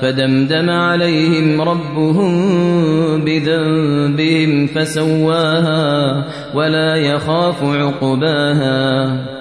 فدمدم عليهم ربهم بذنبهم فسواها ولا يخاف عقباها